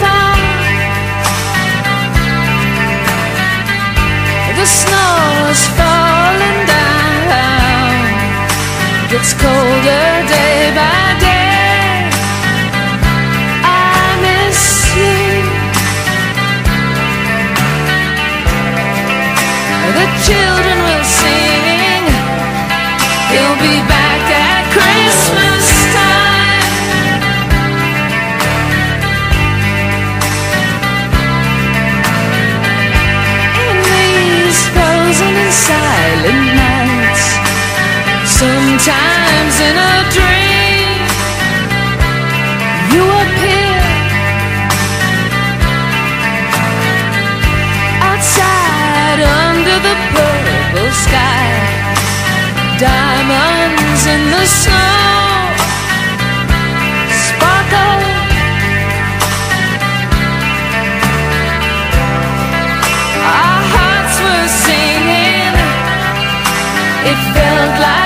far. The snow's falling down. Gets colder sometimes in a dream, you appear outside under the purple sky. Diamonds in the snow sparkle. Our hearts were singing. It felt like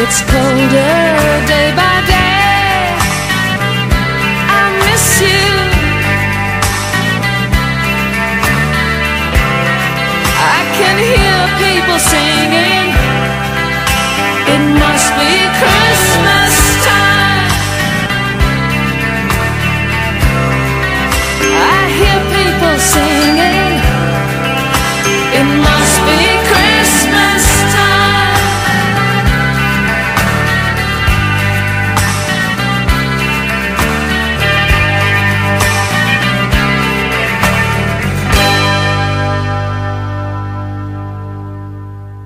Gets colder day by